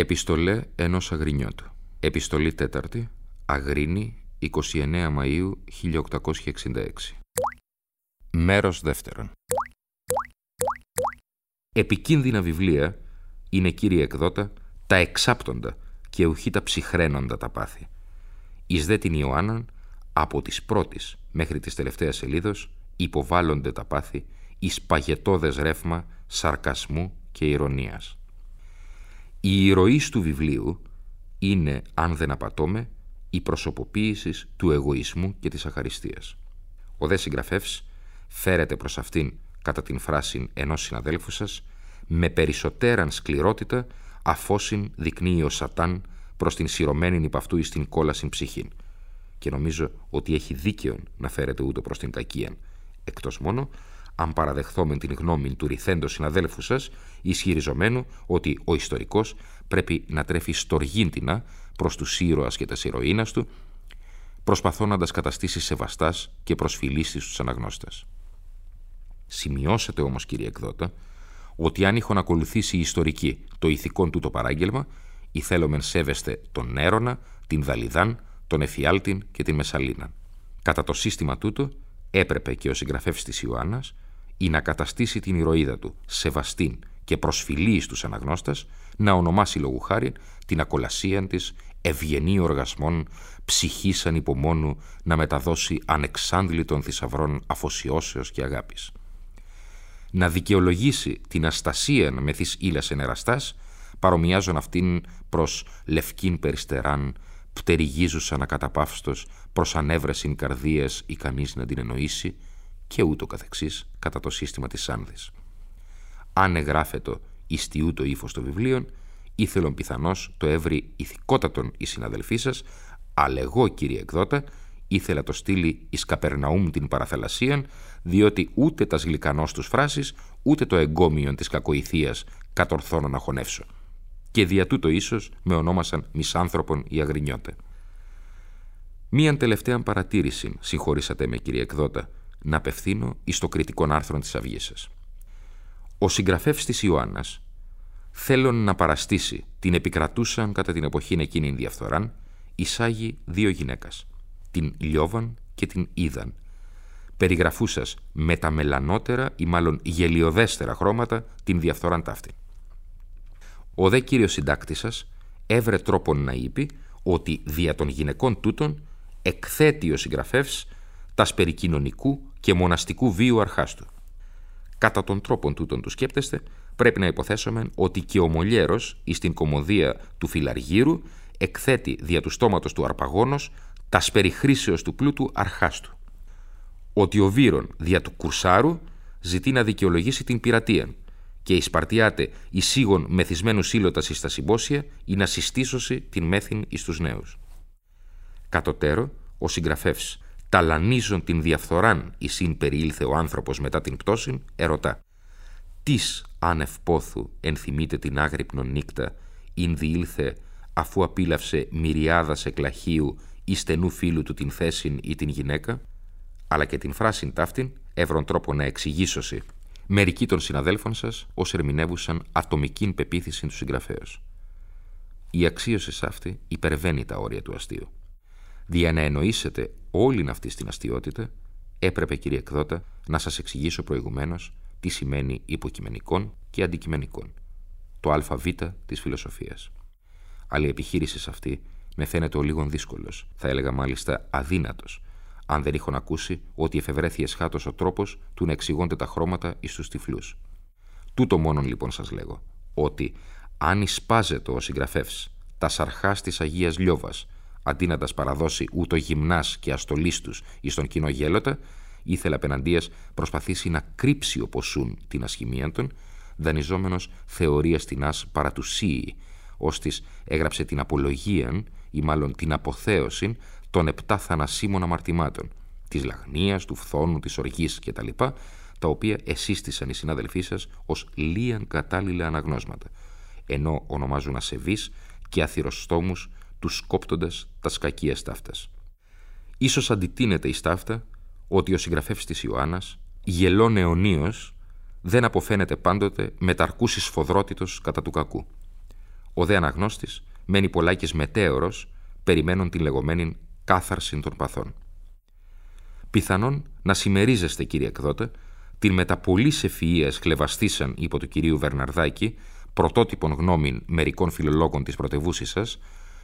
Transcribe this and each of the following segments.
Επιστολέ ενός Αγρινιώτου. Επιστολή τέταρτη, Αγρίνη, 29 Μαΐου 1866. Μέρος δεύτερον. Επικίνδυνα βιβλία είναι, κύριε εκδότα, τα εξάπτοντα και ουχή τα ψυχραίνοντα τα πάθη. Εις δε την Ιωάνναν, από τις πρώτης μέχρι τις τελευταίας σελίδος, υποβάλλονται τα πάθη εις παγετώδες ρεύμα σαρκασμού και ηρωνίας. Η ηρωή του βιβλίου είναι, αν δεν απατώμε, η προσωποποίησης του εγωισμού και της αχαριστίας. Ο δε συγγραφεύς φέρεται προς αυτήν κατά την φράση ενός συναδέλφου σας με περισσότεραν σκληρότητα αφόσιν δεικνύει ο Σατάν προς την σειρωμένη υπ' αυτού εις την κόλασιν ψυχήν. Και νομίζω ότι έχει δίκαιο να φέρεται ούτω προς την κακίαν, εκτός μόνο αν παραδεχθούμε την γνώμη του ρηθέντο συναδέλφου σας, ισχυριζομένου ότι ο ιστορικός πρέπει να τρέφει στοργίντινα προς τους ήρωας και τας ηρωίνας του, προσπαθώντα καταστήσεις σεβαστάς και προσφυλίσει στους αναγνώστες. Σημειώσετε όμως, κύριε εκδότα, ότι αν είχαν ακολουθήσει οι ιστορικοί το ηθικό του το παράγγελμα, ηθέλομεν σέβεστε τον Έρωνα, την Δαλιδάν, τον Εφιάλτιν και την Μεσαλίνα. Κατά το σύστημα τούτο, έπρεπε και ο συγγραφέας της Ιωάννας ή να καταστήσει την ηρωίδα του σεβαστήν και προσφυλή στους αναγνώστας, να ονομάσει λόγου χάρη την ακολασία της ευγενή οργασμών ψυχής ανυπομόνου να μεταδώσει ανεξάντλητων θησαυρών αφοσιώσεως και αγάπης. Να δικαιολογήσει την αστασία με τις ύλας ενεραστάς, παρομοιάζον αυτήν προς λευκήν περιστεράν, πτεριγίζουσαν ακαταπαύστος προς ανέβρεσιν καρδίας ικανής να την εννοήσει, και ούτω καθεξής κατά το σύστημα της Σάνδης. Αν εγγράφετο ιστιού το ύφος των βιβλίων, ήθελον πιθανώς το έβρι ηθικότατον η συναδελφή σας, αλλά εγώ κύριε εκδότα ήθελα το στείλει εις Καπερναούμ την παραθαλασσίαν, διότι ούτε τας γλυκανός τους φράσεις, ούτε το εγκόμιον της κακοηθείας κατορθώνω να χωνεύσω. Και δια τούτο ίσως με ονόμασαν μισάνθρωπον ή αγρινιώτε. Μίαν τελευταία παρατήρηση, συγχωρήσατε με κύριε εκδότα, να απευθύνω εις το κριτικό άρθρο της αυγής σας. Ο συγγραφεύς της Ιωάννας θέλουν να παραστήσει την επικρατούσαν κατά την εποχή εκείνη διαφθοράν εισάγει δύο γυναίκας, την Λιώβαν και την Είδαν, περιγραφούσας με τα μελανότερα ή μάλλον γελιοδέστερα χρώματα την διαφθοράν ταύτη. Ο δε κύριος συντάκτη σας έβρε τρόπον να είπε ότι δια των γυναικών τούτων εκθέτει ο συγγραφεύς τας περί και μοναστικού βίου αρχάστου. Κατά τον τρόπον τούτον του σκέπτεστε, πρέπει να υποθέσουμε ότι και ο Μολιέρος, εις την κομμωδία του Φιλαργύρου, εκθέτει δια του στόματος του αρπαγόνος τας περιχρήσεως του πλούτου αρχάστου. Ότι ο Βύρον δια του Κουρσάρου ζητεί να δικαιολογήσει την πειρατεία και η Σπαρτιάτε εισήγων μεθυσμένου σύλλοτας εις τα συμπόσια ή να συστήσωση την μέθην εις τους νέους. Κατωτέρω, ο συγγραφεύς ταλανίζον την διαφθοράν συν περιήλθε ο άνθρωπος μετά την πτώση, ερωτά. Τις άνευ πόθου ενθυμείται την άγρυπνο νύκτα, ειν διήλθε αφού απίλαυσε μυριάδας εκλαχίου ή στενού φίλου του την θέσιν ή την γυναίκα, αλλά και την φράσιν ταύτην έβρον τρόπο να εξηγήσωση. Μερικοί των συναδέλφων σας ως ερμηνεύουσαν ατομικήν πεποίθηση του συγγραφέως. Η αξίωση αυτή υπερβαίνει τα όρια του αστείου. Δια να εννοήσετε όλη αυτή στην αστείωτητα, έπρεπε κύριε εκδότα να σας εξηγήσω προηγουμένως τι σημαίνει υποκειμενικών και αντικειμενικών, το αβ της φιλοσοφίας. Αλλά η επιχείρηση σε αυτή με φαίνεται ο λίγον δύσκολος, θα έλεγα μάλιστα αδύνατος, αν δεν είχαν ακούσει ότι εφευρέθη εσχάτως ο τρόπος του να εξηγώνται τα χρώματα εις τους τυφλούς. Τούτο μόνον λοιπόν σας λέγω, ότι αν εισπάζεται ο συγγραφέα τα σαρχάς της Αγίας Λιώβας, αντί να τας παραδώσει ούτω γυμνάς και αστολίστου εις τον κοινό γέλοτα, ήθελε απέναντίας προσπαθήσει να κρύψει οπωσούν την ασχημία των, δανειζόμενος θεωρίας την ά παρά του Σίη, ώστε έγραψε την απολογία ή μάλλον την αποθέωση των επτά θανασίμων αμαρτημάτων, της λαγνία, του φθόνου, της οργής κτλ., τα οποία εσύστησαν οι συνάδελφοί σας ως λίαν κατάλληλα αναγνώσματα, ενώ ονομάζουν ασεβείς και αθυροστόμου τους σκόπτοντα τα σκακία ταύτα. Ίσως αντιτείνεται η στάφτα ότι ο συγγραφέας της Ιωάννας, γελών αιωνίως, δεν αποφαίνεται πάντοτε μεταρκούση σφοδρότητο κατά του κακού. Ο δε αναγνώστης μένει πολλάκις μετέωρος, περιμένουν την λεγόμενη κάθαρση των παθών. Πιθανόν να συμμερίζεστε, κύριε εκδότε, την μετα πολλή ευφυΐας χλεβαστήσαν υπό του κυρίου Βερναρδάκη, πρωτότυπων γνώμην μερικών φιλολόγων της πρωτευούσης σας,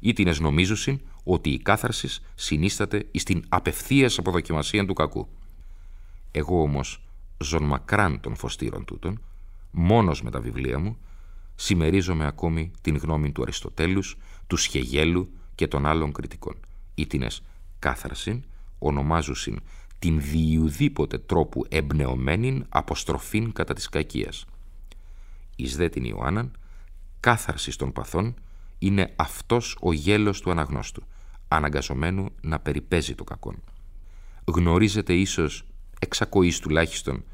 ή την εσνομίζουσιν ότι η κάθαρση συνίσταται εις την απευθείας αποδοκιμασία του κακού. Εγώ όμως, ζων μακράν των φωστήρων τούτων, μόνος με τα βιβλία μου, συμμερίζομαι ακόμη την γνώμη του Αριστοτέλους, του Σχεγέλου και των άλλων κριτικών. Ήτινες κάθαρσιν ονομάζουσιν την διουδήποτε τρόπου εμπνεωμένην αποστροφήν κατά της κακίας. Εις δε την Ιωάνναν, κάθαρσης των παθών είναι αυτός ο γέλος του αναγνώστου, αναγκαζομένου να περιπέζει το κακόν. Γνωρίζετε ίσως, εξακοής τουλάχιστον,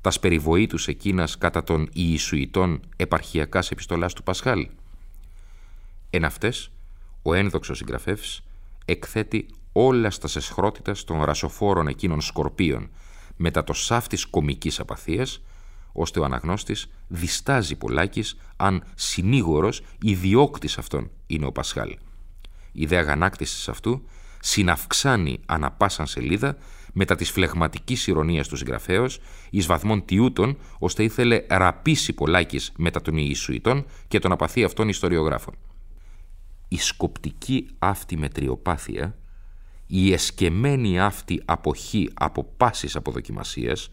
τας περιβοήτους εκείνας κατά των Ιησουητών επαρχιακάς επιστολάς του Πασχάλ. Εν αυτές, ο ένδοξος συγγραφεύς εκθέτει όλα στα σεσχρότητας των ρασοφόρων εκείνων σκορπίων μετά το σάφτης κομικής απαθίας, ώστε ο αναγνώστης διστάζει πολλάκις αν συνήγορος ή διώκτης αυτόν είναι ο Πασχάλ. Η ιδέα αγανάκτησης αυτού συναυξάνει ανα πάσαν σελίδα μετά της φλεγματικής ηρωνίας του συγγραφέως εις βαθμών τιούτων, ώστε ήθελε ραπίσει πολλάκις μετά των Ιησουητών και τον απαθή αυτών ιστοριογράφων. Η σκοπτική αυτή μετριοπάθεια, η εσκεμμένη αυτή αποχή από πάσης αποδοκιμασίας,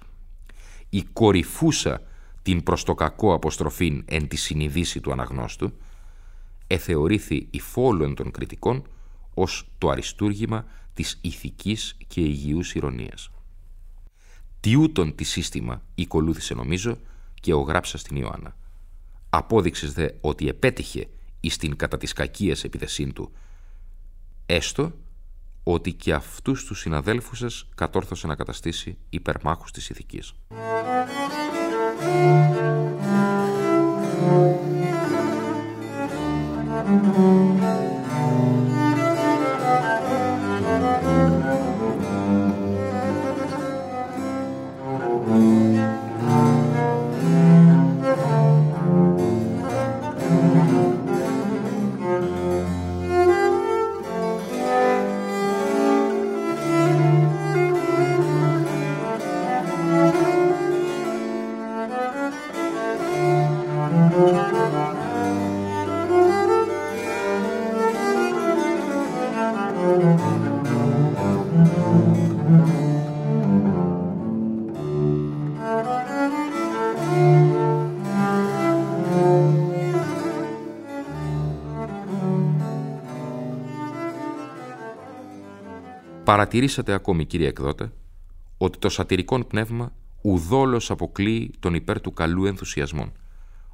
η κορυφούσα την προς το κακό αποστροφήν εν τη συνειδήση του αναγνώστου, εθεωρήθη η φόλων των κριτικών ως το αριστούργημα της ηθικής και υγιούς ηρωνίας. ούτων τη σύστημα οικολούθησε νομίζω και ο γράψα στην Ιωάννα. Απόδειξες δε ότι επέτυχε εις την κατά της κακίας επιδεσίν του, έστω ότι και αυτούς τους συναδέλφους σας κατόρθωσε να καταστήσει υπερμάχους της ηθικής. Παρατηρήσατε ακόμη, κύριε εκδότε, ότι το σατυρικό πνεύμα ουδόλως αποκλείει τον υπέρ του καλού ενθουσιασμών,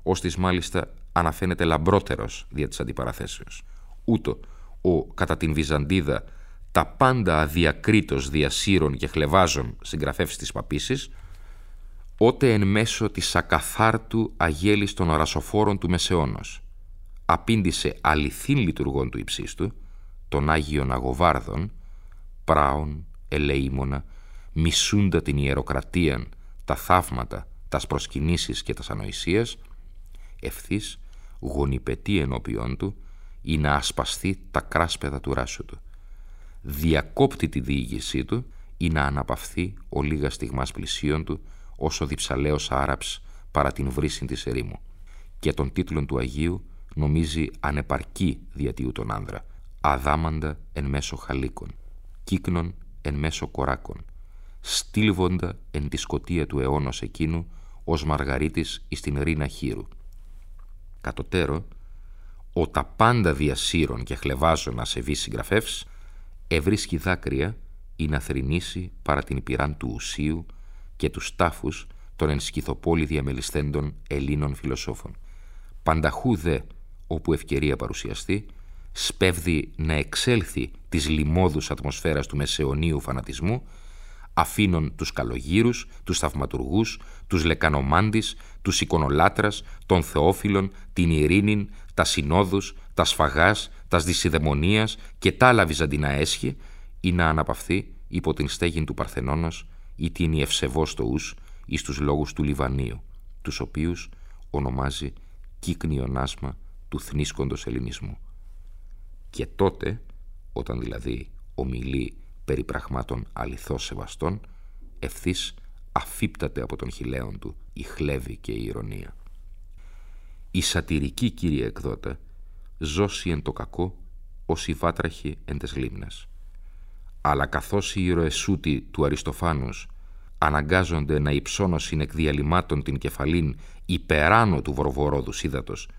ώστις μάλιστα αναφαίνεται λαμπρότερος δια της αντιπαραθέσεως. Ούτω ο κατά την Βυζαντίδα τα πάντα αδιακρίτως διασύρων και χλεβάζων συγγραφεύς της παπίσης, ότε εν μέσω της ακαθάρτου αγέλης των ορασοφόρων του Μεσαιώνος, απήντησε αληθήν λειτουργών του υψίστου, των Άγιων Αγοβάρδων, πράων, ελεήμονα, μισούντα την ιεροκρατία, τα θαύματα, τας προσκυνήσεις και τας ανοησίας, ευθύς γονιπετεί ενώπιόν του ή να ασπαστεί τα κράσπεδα του ράσου του. Διακόπτει τη διήγησή του ή να αναπαυθεί ο λίγας στιγμάς πλησίον του όσο διψαλαίος άραψ παρά την βρύση της ερήμου. Και των τίτλων του Αγίου νομίζει ανεπαρκή διατίου τον άνδρα, αδάμαντα εν μέσω χαλίκων, κύκνων εν μέσω κοράκων, στήλβοντα εν τη σκοτία του αιώνος εκείνου, ως Μαργαρίτης εις την ρίνα χείρου. Κατωτέρω, ο τα πάντα διασύρων και χλεβάζων να σε συγγραφεύς, ευρίσκει δάκρυα ή να θρυνήσει παρά την πυράν του ουσίου και τους τάφους των εν σκυθοπόλη διαμελισθέντων Ελλήνων φιλοσόφων. Πανταχού δε, όπου ευκαιρία παρουσιαστεί, σπέβδει να εξέλθει της λιμόδους ατμοσφαίρας του μεσαιωνίου φανατισμού, αφήνων τους καλογύρους, τους θαυματουργούς, τους λεκανομάντης, τους εικονολάτρας, των θεόφιλων, την ειρήνην, τα συνόδους, τα σφαγάς, τα δυσιδαιμονίας και τα άλλα βυζαντινά έσχη, ή να αναπαυθεί υπό την στέγην του Παρθενώνος ή την ευσεβώς το ους εις τους λόγους του Λιβανίου, τους οποίους ονομάζει κύκνιον άσμα του θνίσκοντος ελληνισμού. Και τότε, όταν δηλαδή ομιλεί περί πραγμάτων αληθώς σεβαστών, ευθύς αφύπταται από τον χιλέον του η χλέβη και η ηρωνία. Η σατυρική κύριε εκδότα ζώσει εν το κακό ως η βάτραχη εν τες λίμνες. Αλλά καθώς οι ηρωεσούτοι του Αριστοφάνους αναγκάζονται να υψώνωσιν εκ διαλυμάτων την κεφαλήν υπεράνω του βορβορόδου σύδατος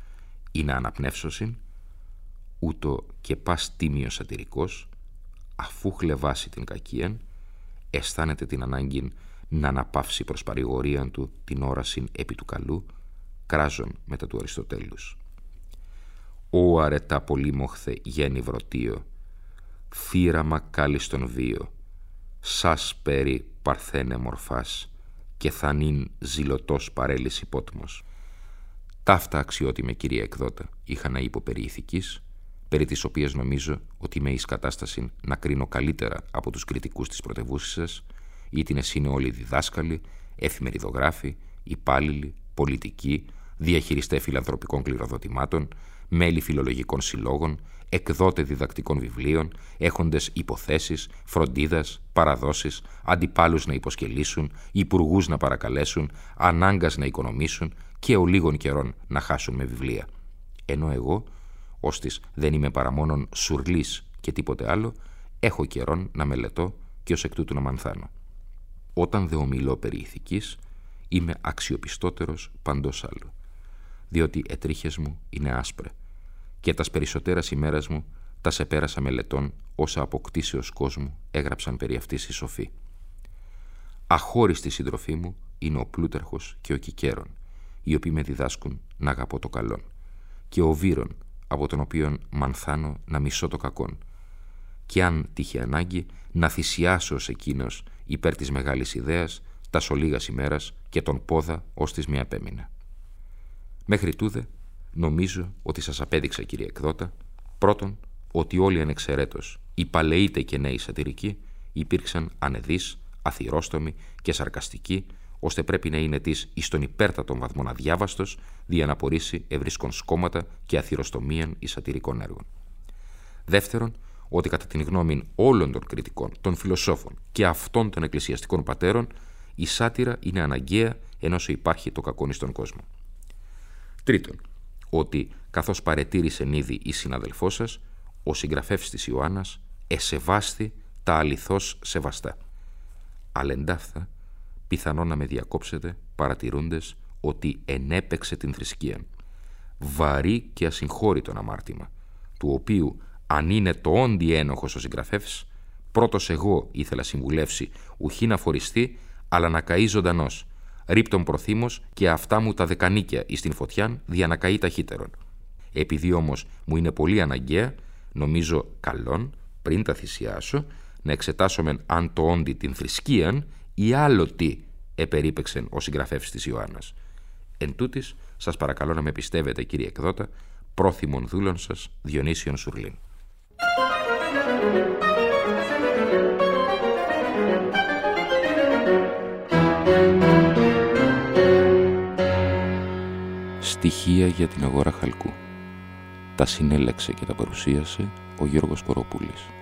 ή να αναπνεύσωσιν, ούτω και πας τίμιος σατυρικός, αφού χλεβάσει την κακίαν, αισθάνεται την ανάγκη να αναπαύσει προς παρηγορίαν του την όρασιν επί του καλού, κράζον μετά του Αριστοτέλους. «Ω αρετά πολύμοχθε γέννη βρωτίο, θύραμα κάλιστον βίο, σας περί παρθένε μορφάς και θανήν ζηλωτός παρέλυση υπότιμος. Ταύτα αξιότιμε κυρία εκδότα είχα να είπω περί ηθικής, περί της οποίας νομίζω ότι είμαι εις κατάσταση να κρίνω καλύτερα από τους κριτικούς της πρωτεύουσης σας, ή την είναι όλοι διδάσκαλοι, εφημεριδογράφοι, υπάλληλοι, πολιτικοί, διαχειριστέ φιλανθρωπικών κληροδοτημάτων, μέλη φιλολογικών συλλόγων, εκδότε διδακτικών βιβλίων, έχοντες υποθέσεις, φροντίδας, παραδόσεις, αντιπάλους να υποσκελίσουν, υπουργούς να παρακαλέσουν, ανάγκας να οικονομήσουν και ο λίγων καιρών να χάσουν με βιβλία. Ενώ εγώ, ώστις δεν είμαι παρά μόνον σουρλής και τίποτε άλλο, έχω καιρόν να μελετώ και ως εκ τούτου να μανθάνω. Όταν δε ομιλώ περί ηθικής, είμαι αξιοπιστότερος παντός άλλου, διότι ετρίχες μου είναι άσπρε και τας περισσότερας ημέρας μου τας σε πέρασα μελετών όσα αποκτήσεως κόσμου έγραψαν περί αυτής οι σοφοί. Αχώριστη συντροφή μου είναι ο Πλούταρχος και ο Κικέρον, οι οποίοι με διδάσκουν να αγαπώ το καλόν, και ο Βύρον, από τον οποίον μανθάνω να μισώ το κακόν, και αν τύχει ανάγκη να θυσιάσω ως εκείνος υπέρ της μεγάλης ιδέας τα σολίγας ημέρας και τον πόδα ως της μια επέμεινα. Μέχρι τούδε Νομίζω ότι σας απέδειξα κύριε εκδότα, πρώτον, ότι όλοι ανεξαιρέτως, οι παλαιείτε και νέοι σατυρικοί, υπήρξαν ανεδείς, αθυρόστομοι και σαρκαστικοί, ώστε πρέπει να είναι της εις τον υπέρτατον βαθμόν αδιάβαστος, δια να απορρίσει ευρίσκον σκόμματα και αθυροστομίαν εις σατυρικών έργων. Δεύτερον, ότι κατά την γνώμη όλων των κριτικών, των φιλοσόφων και αυτών των εκκλησιαστικών πατέρων, η σάτυρα είναι αναγκαία ενώ υπάρχει το κακόν στον κόσμο. Τρίτον, ότι καθώς παρετήρησε ήδη η συναδελφός σας, ο συγγραφεύς της Ιωάννας εσεβάστη τα αληθώς σεβαστά. Αλεντάφθα, πιθανό να με διακόψετε παρατηρούντες ότι ενέπεξε την θρησκεία. Βαρύ και ασυγχώρητον αμάρτημα, του οποίου αν είναι το όντι ένοχος ο συγγραφεύς, πρώτος εγώ ήθελα συμβουλεύσει ουχή να φοριστεί, αλλά να καεί ζωντανός, ρίπτον προθύμως και αυτά μου τα δεκανίκια εις την φωτιάν δια να καεί ταχύτερον. Επειδή όμως μου είναι πολύ αναγκαία, νομίζω καλόν, πριν τα θυσιάσω, να εξετάσουμε αν το όντι την θρησκείαν ή άλλο τι επερίπεξεν ο συγγραφέα της Ιωάννας. Εν τούτης, σας παρακαλώ να με πιστεύετε κύριε εκδότα, πρόθυμον δούλων σας Διονύσιον Σουρλίν. Στοιχεία για την αγορά χαλκού. Τα συνέλεξε και τα παρουσίασε ο Γιώργος Κοροπούλης.